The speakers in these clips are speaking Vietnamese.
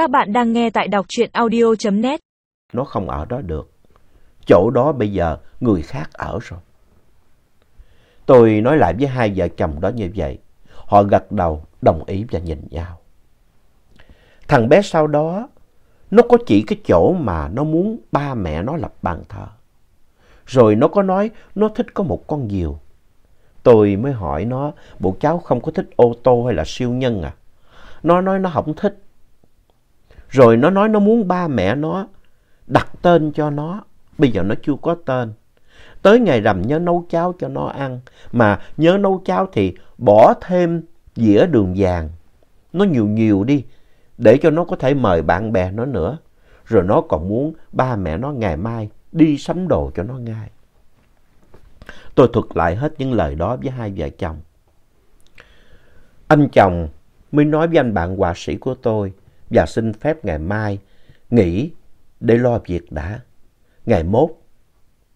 Các bạn đang nghe tại đọc truyện audio.net. Nó không ở đó được. Chỗ đó bây giờ người khác ở rồi. Tôi nói lại với hai vợ chồng đó như vậy. Họ gật đầu, đồng ý và nhìn nhau. Thằng bé sau đó, nó có chỉ cái chỗ mà nó muốn ba mẹ nó lập bàn thờ. Rồi nó có nói nó thích có một con diều. Tôi mới hỏi nó, bộ cháu không có thích ô tô hay là siêu nhân à? Nó nói nó không thích. Rồi nó nói nó muốn ba mẹ nó đặt tên cho nó. Bây giờ nó chưa có tên. Tới ngày rằm nhớ nấu cháo cho nó ăn. Mà nhớ nấu cháo thì bỏ thêm dĩa đường vàng. Nó nhiều nhiều đi. Để cho nó có thể mời bạn bè nó nữa. Rồi nó còn muốn ba mẹ nó ngày mai đi sắm đồ cho nó ngay. Tôi thuật lại hết những lời đó với hai vợ chồng. Anh chồng mới nói với anh bạn họa sĩ của tôi và xin phép ngày mai nghỉ để lo việc đã. Ngày mốt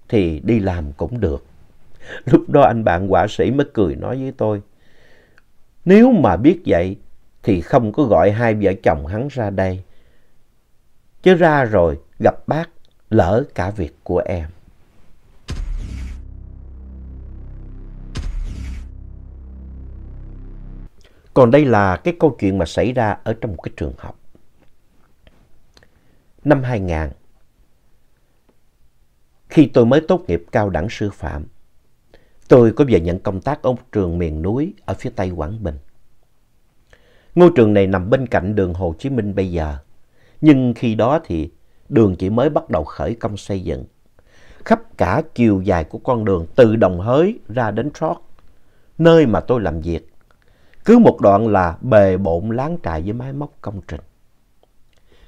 thì đi làm cũng được. Lúc đó anh bạn họa sĩ mới cười nói với tôi. Nếu mà biết vậy thì không có gọi hai vợ chồng hắn ra đây. Chứ ra rồi gặp bác lỡ cả việc của em. Còn đây là cái câu chuyện mà xảy ra ở trong một cái trường học. Năm 2000, khi tôi mới tốt nghiệp cao đẳng sư phạm, tôi có về nhận công tác ở một trường miền núi ở phía tây Quảng Bình. Ngôi trường này nằm bên cạnh đường Hồ Chí Minh bây giờ, nhưng khi đó thì đường chỉ mới bắt đầu khởi công xây dựng. Khắp cả chiều dài của con đường từ Đồng Hới ra đến Trót, nơi mà tôi làm việc, cứ một đoạn là bề bộn láng trại với máy móc công trình.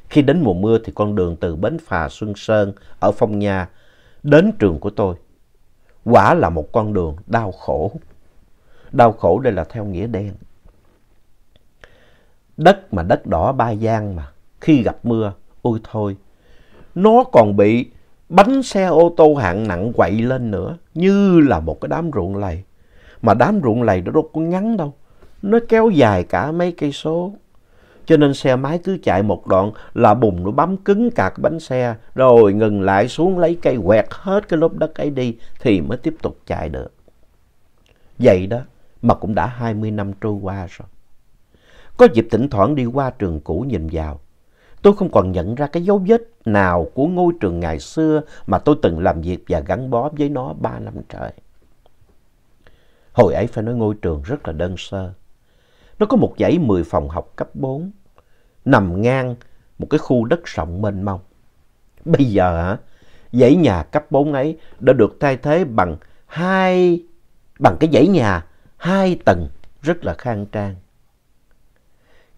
Khi đến mùa mưa thì con đường từ bến phà Xuân Sơn ở Phong Nha đến trường của tôi quả là một con đường đau khổ. Đau khổ đây là theo nghĩa đen. Đất mà đất đỏ ba gian mà khi gặp mưa, ôi thôi, nó còn bị bánh xe ô tô hạng nặng quậy lên nữa như là một cái đám ruộng lầy. Mà đám ruộng lầy đó đâu có ngắn đâu nó kéo dài cả mấy cây số. Cho nên xe máy cứ chạy một đoạn là bùng nó bấm cứng cả cái bánh xe, rồi ngừng lại xuống lấy cây quẹt hết cái lốp đất ấy đi thì mới tiếp tục chạy được. Vậy đó mà cũng đã 20 năm trôi qua rồi. Có dịp thỉnh thoảng đi qua trường cũ nhìn vào, tôi không còn nhận ra cái dấu vết nào của ngôi trường ngày xưa mà tôi từng làm việc và gắn bó với nó ba năm trời. Hồi ấy phải nói ngôi trường rất là đơn sơ. Nó có một dãy 10 phòng học cấp 4, nằm ngang một cái khu đất rộng mênh mông. Bây giờ hả, dãy nhà cấp 4 ấy đã được thay thế bằng hai bằng cái dãy nhà hai tầng rất là khang trang.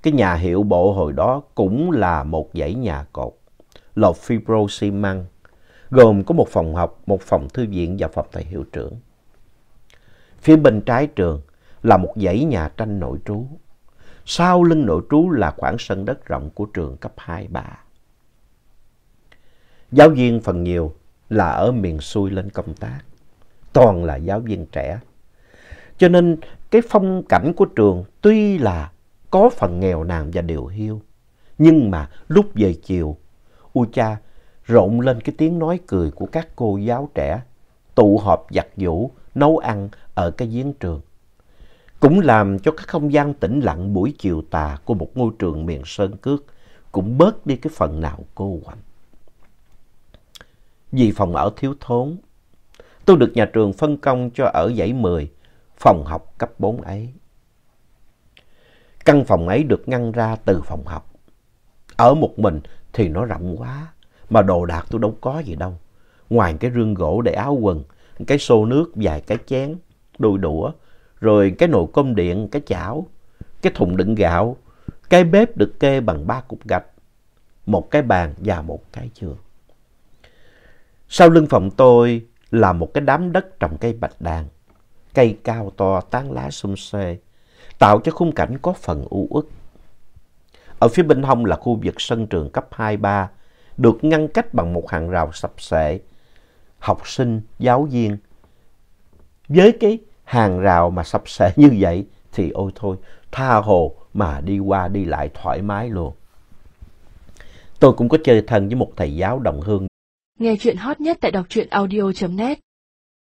Cái nhà hiệu bộ hồi đó cũng là một dãy nhà cột, lợp fibro xi măng, gồm có một phòng học, một phòng thư viện và phòng thầy hiệu trưởng. Phía bên trái trường là một dãy nhà tranh nội trú. Sau lưng nội trú là khoảng sân đất rộng của trường cấp 2-3. Giáo viên phần nhiều là ở miền xuôi lên công tác. Toàn là giáo viên trẻ. Cho nên cái phong cảnh của trường tuy là có phần nghèo nàn và điều hiu. Nhưng mà lúc về chiều, ui cha, rộn lên cái tiếng nói cười của các cô giáo trẻ, tụ họp giặt giũ, nấu ăn ở cái giếng trường cũng làm cho các không gian tĩnh lặng buổi chiều tà của một ngôi trường miền Sơn Cước cũng bớt đi cái phần nào cô quạnh. Vì phòng ở thiếu thốn, tôi được nhà trường phân công cho ở dãy 10, phòng học cấp 4 ấy. Căn phòng ấy được ngăn ra từ phòng học. Ở một mình thì nó rộng quá, mà đồ đạc tôi đâu có gì đâu. Ngoài cái rương gỗ để áo quần, cái xô nước, vài cái chén, đôi đũa, rồi cái nồi cơm điện, cái chảo, cái thùng đựng gạo, cái bếp được kê bằng ba cục gạch, một cái bàn và một cái giường. Sau lưng phòng tôi là một cái đám đất trồng cây bạch đàn, cây cao to tán lá xum xê, tạo cho khung cảnh có phần u uất. Ở phía bên hông là khu vực sân trường cấp 2-3, được ngăn cách bằng một hàng rào sập sệ, học sinh, giáo viên. Với cái hàng rào mà sập sệ như vậy thì ôi thôi, tha hồ mà đi qua đi lại thoải mái luôn. Tôi cũng có chơi thân với một thầy giáo đồng hương. Nghe chuyện hot nhất tại đọc truyện audio.net